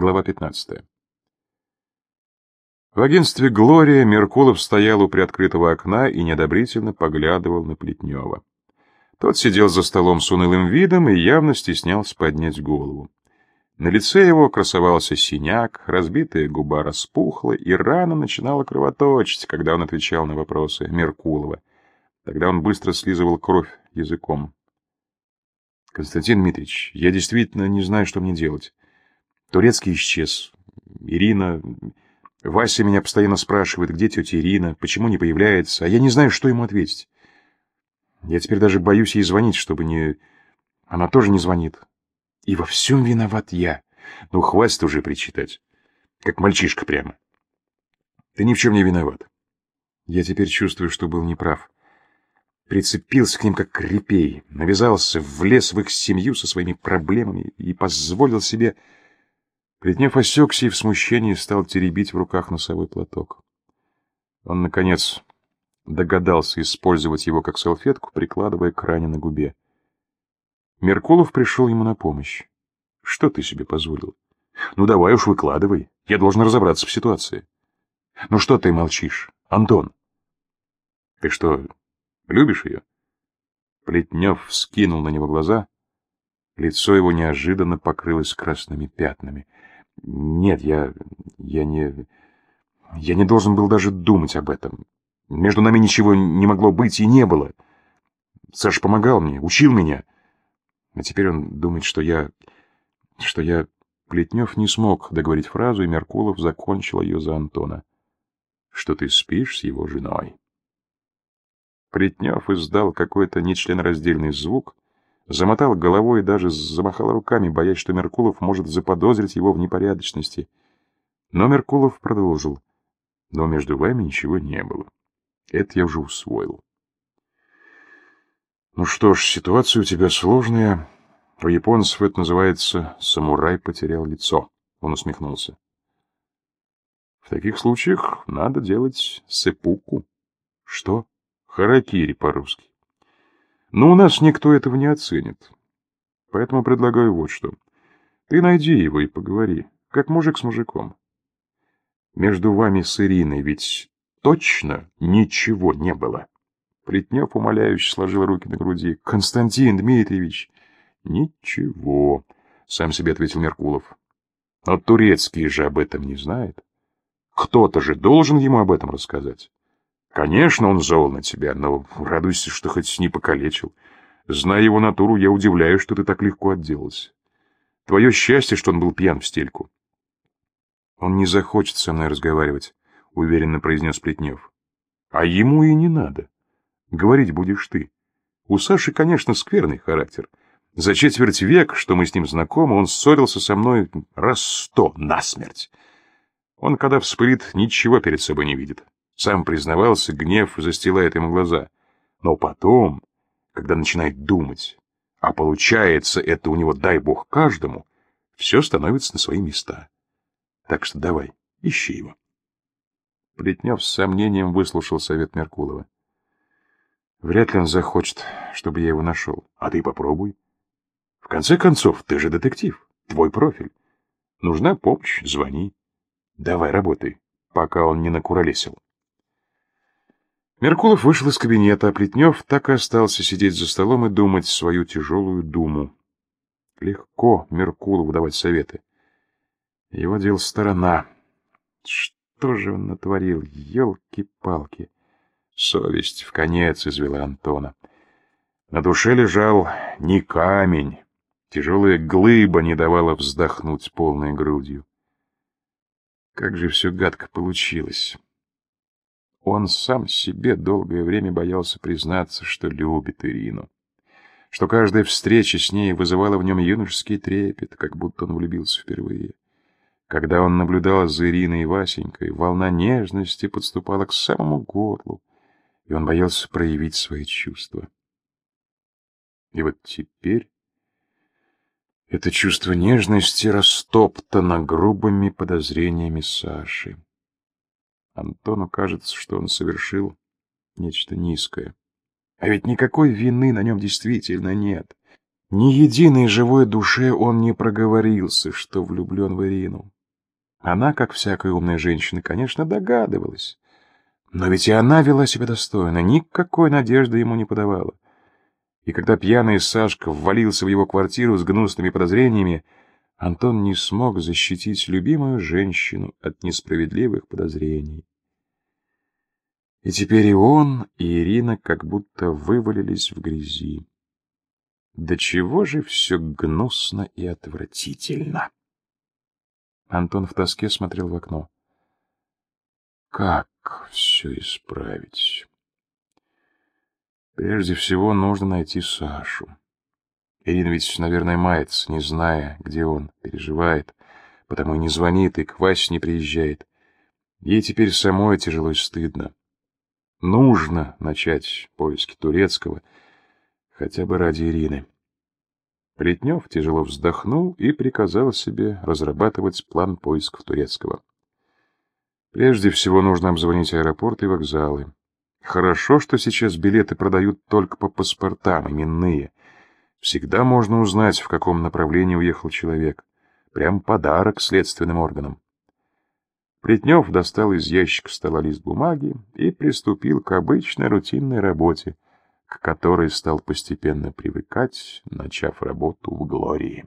Глава 15. В агентстве «Глория» Меркулов стоял у приоткрытого окна и неодобрительно поглядывал на Плетнева. Тот сидел за столом с унылым видом и явно стеснялся поднять голову. На лице его красовался синяк, разбитая губа распухла, и рана начинала кровоточить, когда он отвечал на вопросы Меркулова. Тогда он быстро слизывал кровь языком. «Константин Дмитриевич, я действительно не знаю, что мне делать. Турецкий исчез. Ирина... Вася меня постоянно спрашивает, где тетя Ирина, почему не появляется, а я не знаю, что ему ответить. Я теперь даже боюсь ей звонить, чтобы не... Она тоже не звонит. И во всем виноват я. Ну, хватит уже причитать. Как мальчишка прямо. Ты ни в чем не виноват. Я теперь чувствую, что был неправ. Прицепился к ним как репей, навязался, влез в их семью со своими проблемами и позволил себе... Плетнев осекся и в смущении стал теребить в руках носовой платок. Он, наконец, догадался использовать его как салфетку, прикладывая к ране на губе. Меркулов пришел ему на помощь. «Что ты себе позволил? Ну давай уж выкладывай, я должен разобраться в ситуации». «Ну что ты молчишь, Антон?» «Ты что, любишь ее?» Плетнев вскинул на него глаза. Лицо его неожиданно покрылось красными пятнами — нет, я... я не... Я не должен был даже думать об этом. Между нами ничего не могло быть и не было. Саша помогал мне, учил меня. А теперь он думает, что я... что я... Плетнев не смог договорить фразу, и Меркулов закончил ее за Антона. Что ты спишь с его женой. Плетнев издал какой-то нечленораздельный звук, замотал головой и даже замахал руками, боясь, что Меркулов может заподозрить его в непорядочности. Но Меркулов продолжил. Но между вами ничего не было. Это я уже усвоил. Ну что ж, ситуация у тебя сложная. У японцев это называется «самурай потерял лицо». Он усмехнулся. В таких случаях надо делать сепуку. Что? Харакири по-русски. Но у нас никто этого не оценит. Поэтому предлагаю вот что. Ты найди его и поговори, как мужик с мужиком. Между вами с Ириной ведь точно ничего не было. Плетнев умоляюще сложил руки на груди. Константин Дмитриевич. Ничего, сам себе ответил Меркулов. Но Турецкий же об этом не знает. Кто-то же должен ему об этом рассказать. Конечно, он зол на тебя, но радуйся, что хоть не покалечил. Зная его натуру, я удивляюсь, что ты так легко отделался. Твое счастье, что он был пьян в стельку. Он не захочет со мной разговаривать, — уверенно произнес Плетнев. А ему и не надо. Говорить будешь ты. У Саши, конечно, скверный характер. За четверть век, что мы с ним знакомы, он ссорился со мной раз сто насмерть. Он, когда вспылит, ничего перед собой не видит. Сам признавался, гнев застилает ему глаза. Но потом, когда начинает думать, а получается это у него, дай бог, каждому, все становится на свои места. Так что давай, ищи его. Плетнев с сомнением выслушал совет Меркулова. Вряд ли он захочет, чтобы я его нашел. А ты попробуй. В конце концов, ты же детектив, твой профиль. Нужна помощь, звони. Давай, работай, пока он не накуролесил. Меркулов вышел из кабинета, а Плетнев так и остался сидеть за столом и думать свою тяжелую думу. Легко Меркулову давать советы. Его дел сторона. Что же он натворил? Елки-палки. Совесть в конец извела Антона. На душе лежал не камень. Тяжелая глыба не давала вздохнуть полной грудью. Как же все гадко получилось. Он сам себе долгое время боялся признаться, что любит Ирину. Что каждая встреча с ней вызывала в нем юношеский трепет, как будто он влюбился впервые. Когда он наблюдал за Ириной и Васенькой, волна нежности подступала к самому горлу, и он боялся проявить свои чувства. И вот теперь это чувство нежности растоптано грубыми подозрениями Саши. Антону кажется, что он совершил нечто низкое. А ведь никакой вины на нем действительно нет. Ни единой живой душе он не проговорился, что влюблен в Ирину. Она, как всякая умная женщина, конечно, догадывалась. Но ведь и она вела себя достойно, никакой надежды ему не подавала. И когда пьяный Сашка ввалился в его квартиру с гнусными подозрениями, Антон не смог защитить любимую женщину от несправедливых подозрений. И теперь и он, и Ирина как будто вывалились в грязи. Да чего же все гнусно и отвратительно! Антон в тоске смотрел в окно. Как все исправить? Прежде всего нужно найти Сашу. Ирина ведь, наверное, мается, не зная, где он, переживает, потому и не звонит, и к Васе не приезжает. Ей теперь самой тяжело и стыдно. Нужно начать поиски турецкого, хотя бы ради Ирины. Плетнев тяжело вздохнул и приказал себе разрабатывать план поисков турецкого. Прежде всего нужно обзвонить аэропорты и вокзалы. Хорошо, что сейчас билеты продают только по паспортам, именные. Всегда можно узнать, в каком направлении уехал человек. Прям подарок следственным органам. Плетнев достал из ящика стола лист бумаги и приступил к обычной рутинной работе, к которой стал постепенно привыкать, начав работу в Глории.